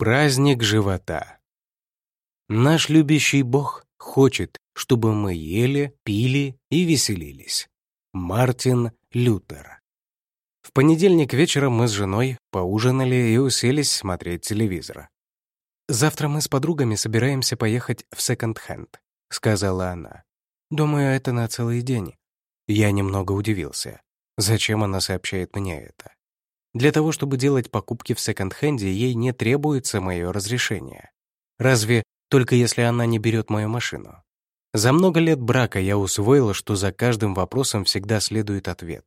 Праздник живота. Наш любящий Бог хочет, чтобы мы ели, пили и веселились. Мартин Лютер. В понедельник вечером мы с женой поужинали и уселись смотреть телевизор. «Завтра мы с подругами собираемся поехать в секонд-хенд», — сказала она. «Думаю, это на целый день». Я немного удивился. Зачем она сообщает мне это? Для того, чтобы делать покупки в секонд-хенде, ей не требуется мое разрешение. Разве только если она не берет мою машину? За много лет брака я усвоила, что за каждым вопросом всегда следует ответ.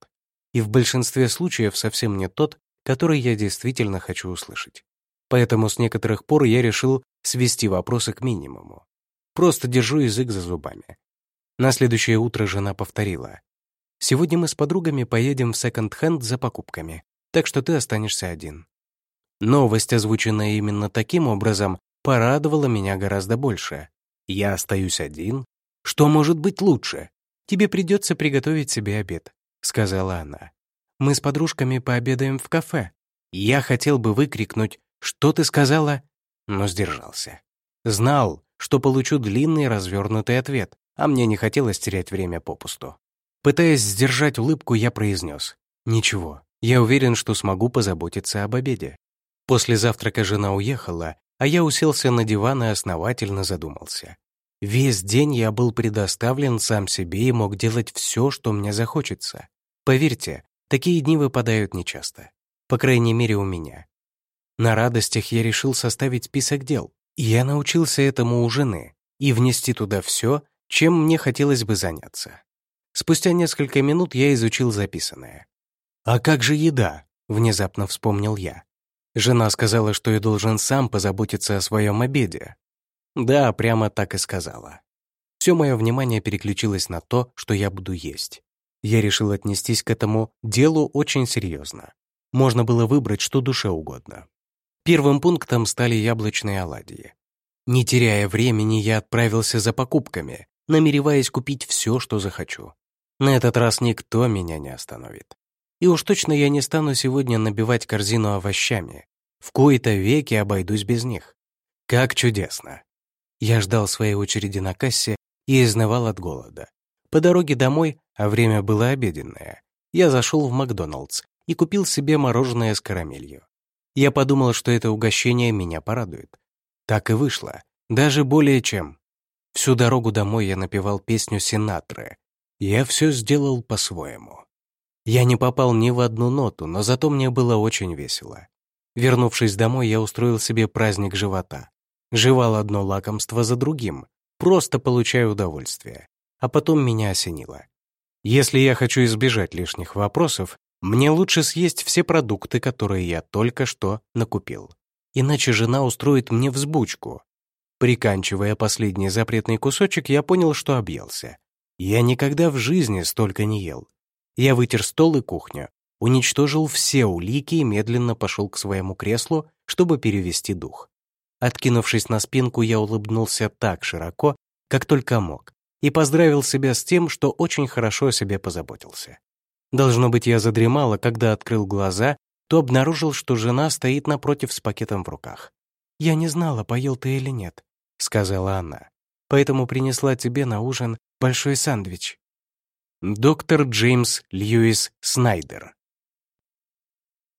И в большинстве случаев совсем не тот, который я действительно хочу услышать. Поэтому с некоторых пор я решил свести вопросы к минимуму. Просто держу язык за зубами. На следующее утро жена повторила. «Сегодня мы с подругами поедем в секонд-хенд за покупками так что ты останешься один». Новость, озвученная именно таким образом, порадовала меня гораздо больше. Я остаюсь один? Что может быть лучше? Тебе придется приготовить себе обед, сказала она. Мы с подружками пообедаем в кафе. Я хотел бы выкрикнуть «Что ты сказала?» но сдержался. Знал, что получу длинный развернутый ответ, а мне не хотелось терять время попусту. Пытаясь сдержать улыбку, я произнес «Ничего, я уверен, что смогу позаботиться об обеде. После завтрака жена уехала, а я уселся на диван и основательно задумался. Весь день я был предоставлен сам себе и мог делать все, что мне захочется. Поверьте, такие дни выпадают нечасто. По крайней мере, у меня. На радостях я решил составить список дел. Я научился этому у жены и внести туда все, чем мне хотелось бы заняться. Спустя несколько минут я изучил записанное. «А как же еда?» — внезапно вспомнил я. Жена сказала, что я должен сам позаботиться о своем обеде. Да, прямо так и сказала. Все мое внимание переключилось на то, что я буду есть. Я решил отнестись к этому делу очень серьезно. Можно было выбрать что душе угодно. Первым пунктом стали яблочные оладьи. Не теряя времени, я отправился за покупками, намереваясь купить все, что захочу. На этот раз никто меня не остановит. И уж точно я не стану сегодня набивать корзину овощами. В кои-то веки обойдусь без них. Как чудесно. Я ждал своей очереди на кассе и изнывал от голода. По дороге домой, а время было обеденное, я зашел в Макдоналдс и купил себе мороженое с карамелью. Я подумал, что это угощение меня порадует. Так и вышло. Даже более чем. Всю дорогу домой я напевал песню Синатры. Я все сделал по-своему. Я не попал ни в одну ноту, но зато мне было очень весело. Вернувшись домой, я устроил себе праздник живота. Жевал одно лакомство за другим, просто получая удовольствие. А потом меня осенило. Если я хочу избежать лишних вопросов, мне лучше съесть все продукты, которые я только что накупил. Иначе жена устроит мне взбучку. Приканчивая последний запретный кусочек, я понял, что объелся. Я никогда в жизни столько не ел. Я вытер стол и кухню, уничтожил все улики и медленно пошел к своему креслу, чтобы перевести дух. Откинувшись на спинку, я улыбнулся так широко, как только мог, и поздравил себя с тем, что очень хорошо о себе позаботился. Должно быть, я задремала, когда открыл глаза, то обнаружил, что жена стоит напротив с пакетом в руках. «Я не знала, поел ты или нет», — сказала она. «Поэтому принесла тебе на ужин большой сэндвич». Доктор Джеймс Льюис Снайдер.